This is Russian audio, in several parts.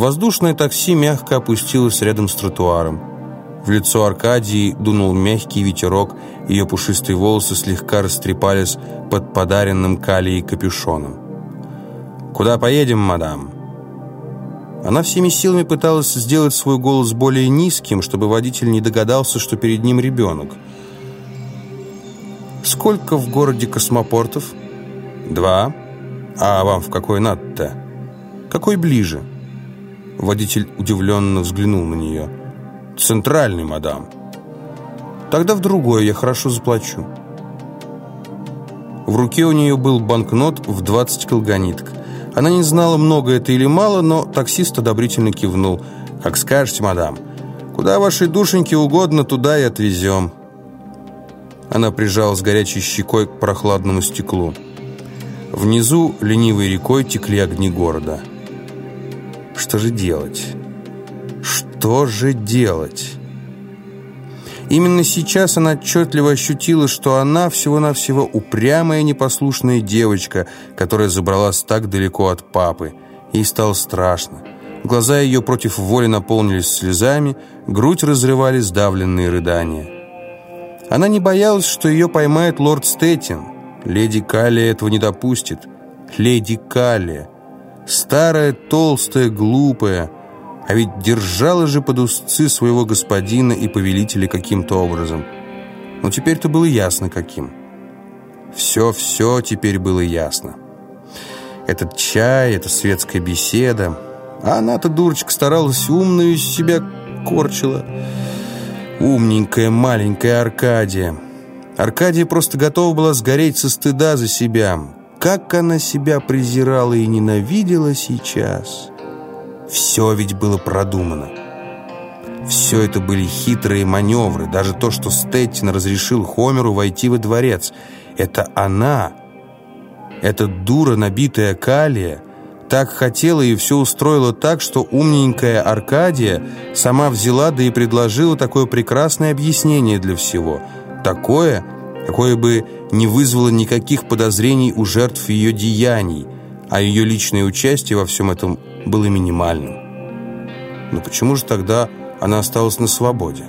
Воздушное такси мягко опустилось рядом с тротуаром. В лицо Аркадии дунул мягкий ветерок, ее пушистые волосы слегка растрепались под подаренным калией капюшоном. «Куда поедем, мадам?» Она всеми силами пыталась сделать свой голос более низким, чтобы водитель не догадался, что перед ним ребенок. «Сколько в городе космопортов?» «Два. А вам в какой надо-то?» «Какой ближе?» Водитель удивленно взглянул на нее. «Центральный, мадам». «Тогда в другое я хорошо заплачу». В руке у нее был банкнот в 20 колганиток. Она не знала, много это или мало, но таксист одобрительно кивнул. «Как скажете, мадам. Куда вашей душеньке угодно, туда и отвезем». Она прижалась горячей щекой к прохладному стеклу. Внизу ленивой рекой текли огни города. Что же делать? Что же делать? Именно сейчас она отчетливо ощутила, что она всего-навсего упрямая непослушная девочка, которая забралась так далеко от папы. Ей стало страшно. Глаза ее против воли наполнились слезами, грудь разрывали сдавленные рыдания. Она не боялась, что ее поймает лорд Стеттин. Леди Калия этого не допустит. Леди Калия. Старая, толстая, глупая, а ведь держала же под узцы своего господина и повелителя каким-то образом. Но теперь-то было ясно, каким. Все-все теперь было ясно. Этот чай, эта светская беседа. А она-то, дурочка, старалась умную из себя корчила. Умненькая маленькая Аркадия. Аркадия просто готова была сгореть со стыда за себя. Как она себя презирала и ненавидела сейчас. Все ведь было продумано. Все это были хитрые маневры, даже то, что Стеттин разрешил Хомеру войти во дворец. Это она, эта дура, набитая калия, так хотела и все устроила так, что умненькая Аркадия сама взяла да и предложила такое прекрасное объяснение для всего. Такое, какое бы не вызвало никаких подозрений у жертв ее деяний, а ее личное участие во всем этом было минимальным. Но почему же тогда она осталась на свободе?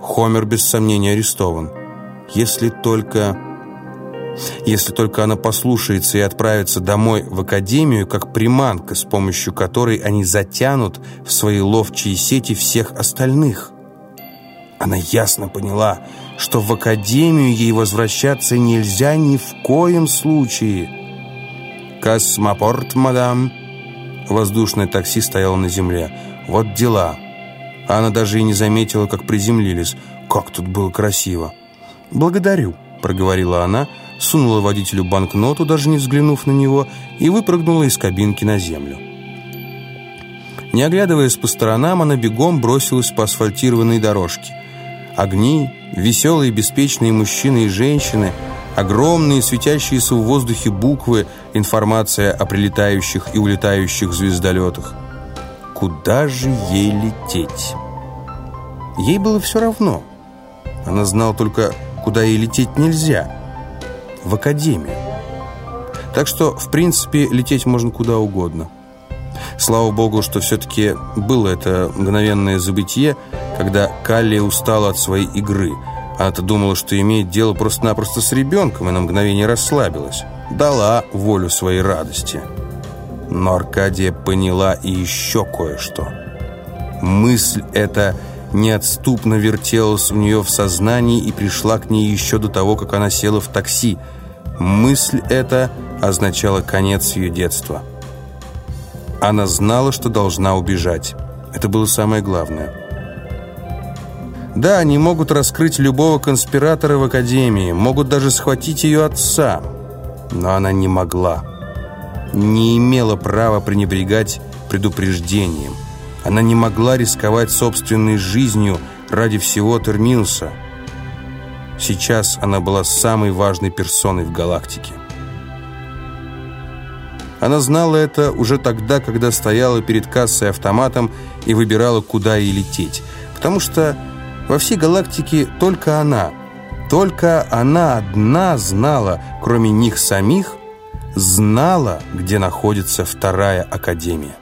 Хомер без сомнения арестован. Если только... Если только она послушается и отправится домой в академию, как приманка, с помощью которой они затянут в свои ловчие сети всех остальных. Она ясно поняла, что в академию ей возвращаться нельзя ни в коем случае. «Космопорт, мадам», Воздушное такси стояло на земле. Вот дела. Она даже и не заметила, как приземлились. Как тут было красиво. «Благодарю», — проговорила она, сунула водителю банкноту, даже не взглянув на него, и выпрыгнула из кабинки на землю. Не оглядываясь по сторонам, она бегом бросилась по асфальтированной дорожке. Огни, веселые беспечные мужчины и женщины — Огромные светящиеся в воздухе буквы, информация о прилетающих и улетающих звездолетах. Куда же ей лететь? Ей было все равно. Она знала только, куда ей лететь нельзя. В академию. Так что, в принципе, лететь можно куда угодно. Слава богу, что все-таки было это мгновенное забытие, когда Калли устала от своей игры – она-то думала, что имеет дело просто-напросто с ребенком, и на мгновение расслабилась. Дала волю своей радости. Но Аркадия поняла и еще кое-что. Мысль эта неотступно вертелась у нее в сознании и пришла к ней еще до того, как она села в такси. Мысль эта означала конец ее детства. Она знала, что должна убежать. Это было самое главное. Да, они могут раскрыть любого конспиратора в Академии, могут даже схватить ее отца. Но она не могла. Не имела права пренебрегать предупреждением. Она не могла рисковать собственной жизнью ради всего Терминуса. Сейчас она была самой важной персоной в галактике. Она знала это уже тогда, когда стояла перед кассой автоматом и выбирала, куда ей лететь. Потому что во всей галактике только она, только она одна знала, кроме них самих, знала, где находится вторая Академия.